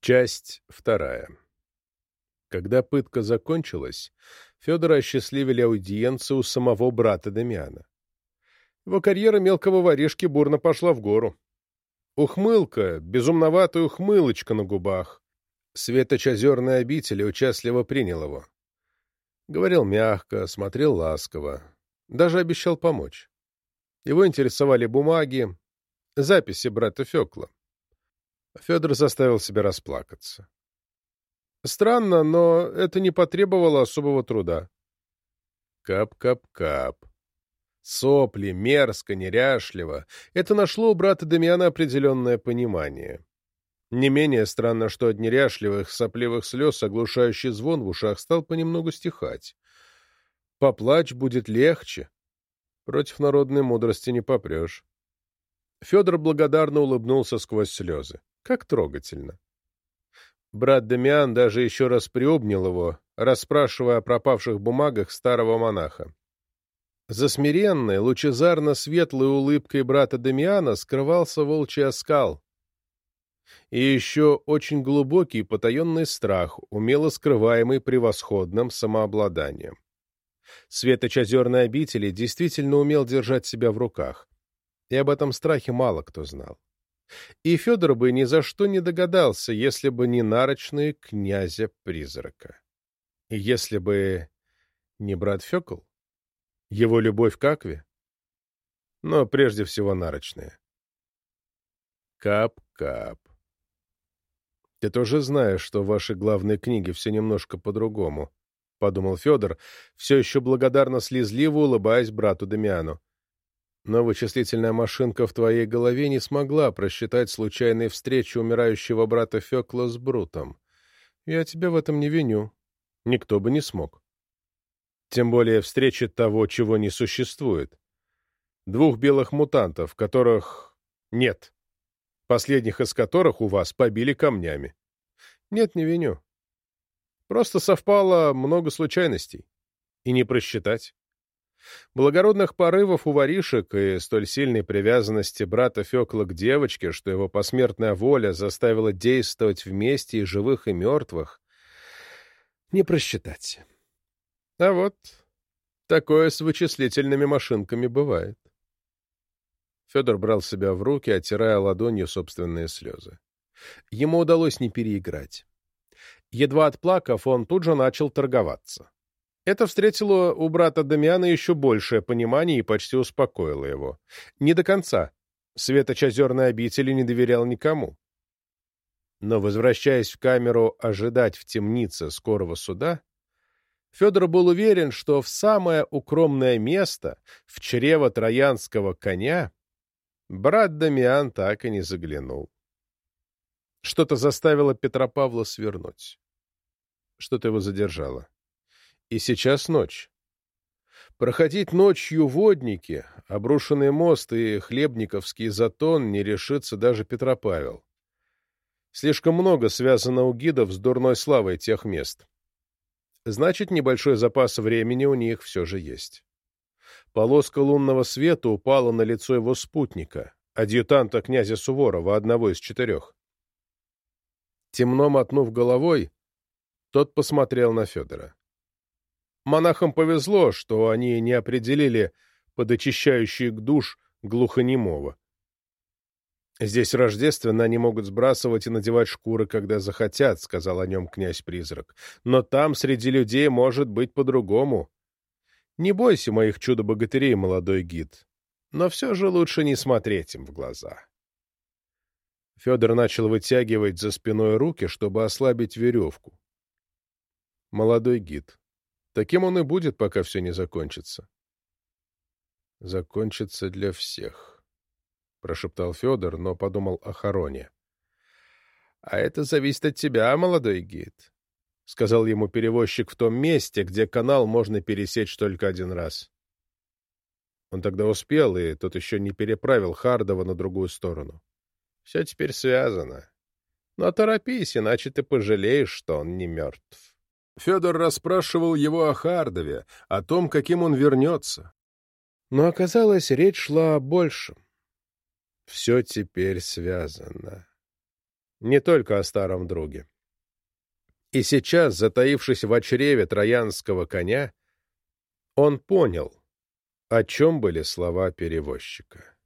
Часть вторая. Когда пытка закончилась, Федора осчастливили аудиенции у самого брата Дамиана. Его карьера мелкого воришки бурно пошла в гору. Ухмылка, безумноватая ухмылочка на губах. Светоч озерной обители участливо принял его. Говорил мягко, смотрел ласково. Даже обещал помочь. Его интересовали бумаги, записи брата Фекла. Федор заставил себя расплакаться. Странно, но это не потребовало особого труда. Кап-кап-кап. Сопли, мерзко, неряшливо. Это нашло у брата Дамиана определенное понимание. Не менее странно, что от неряшливых, сопливых слез оглушающий звон в ушах стал понемногу стихать. Поплачь будет легче. Против народной мудрости не попрешь. Федор благодарно улыбнулся сквозь слезы. Как трогательно. Брат Дамиан даже еще раз приобнял его, расспрашивая о пропавших бумагах старого монаха. За смиренной, лучезарно-светлой улыбкой брата Дамиана скрывался волчий оскал. И еще очень глубокий потаенный страх, умело скрываемый превосходным самообладанием. Светоч озерной обители действительно умел держать себя в руках, и об этом страхе мало кто знал. И Федор бы ни за что не догадался, если бы не нарочные князя-призрака. И если бы не брат Фекл, его любовь к Акве, но прежде всего нарочная. Кап-кап. Ты тоже знаешь, что в вашей главной книге все немножко по-другому, — подумал Федор, все еще благодарно слезливо улыбаясь брату Дамиану. Но вычислительная машинка в твоей голове не смогла просчитать случайные встречи умирающего брата Фекла с Брутом. Я тебя в этом не виню. Никто бы не смог. Тем более встречи того, чего не существует. Двух белых мутантов, которых нет. Последних из которых у вас побили камнями. Нет, не виню. Просто совпало много случайностей. И не просчитать. Благородных порывов у воришек и столь сильной привязанности брата Фекла к девочке, что его посмертная воля заставила действовать вместе и живых, и мертвых, не просчитать. А вот такое с вычислительными машинками бывает. Федор брал себя в руки, оттирая ладонью собственные слезы. Ему удалось не переиграть. Едва отплакав, он тут же начал торговаться. Это встретило у брата Дамиана еще большее понимание и почти успокоило его. Не до конца. Светоч озерной обители не доверял никому. Но, возвращаясь в камеру ожидать в темнице скорого суда, Федор был уверен, что в самое укромное место, в чрево троянского коня, брат Дамиан так и не заглянул. Что-то заставило Петропавла свернуть. Что-то его задержало. И сейчас ночь. Проходить ночью водники, обрушенный мост и хлебниковский затон не решится даже Петропавел. Слишком много связано у гидов с дурной славой тех мест. Значит, небольшой запас времени у них все же есть. Полоска лунного света упала на лицо его спутника, адъютанта князя Суворова, одного из четырех. Темно мотнув головой, тот посмотрел на Федора. Монахам повезло, что они не определили подочищающий к душ глухонемого. «Здесь рождественно они могут сбрасывать и надевать шкуры, когда захотят», — сказал о нем князь-призрак. «Но там, среди людей, может быть по-другому. Не бойся моих чудо-богатырей, молодой гид, но все же лучше не смотреть им в глаза». Федор начал вытягивать за спиной руки, чтобы ослабить веревку. Молодой гид. Таким он и будет, пока все не закончится. «Закончится для всех», — прошептал Федор, но подумал о Хароне. «А это зависит от тебя, молодой гид», — сказал ему перевозчик в том месте, где канал можно пересечь только один раз. Он тогда успел, и тот еще не переправил Хардова на другую сторону. Все теперь связано. Но торопись, иначе ты пожалеешь, что он не мертв. Федор расспрашивал его о Хардове, о том, каким он вернется. Но оказалось, речь шла о большем. Все теперь связано. не только о старом друге. И сейчас, затаившись в очреве троянского коня, он понял, о чем были слова перевозчика.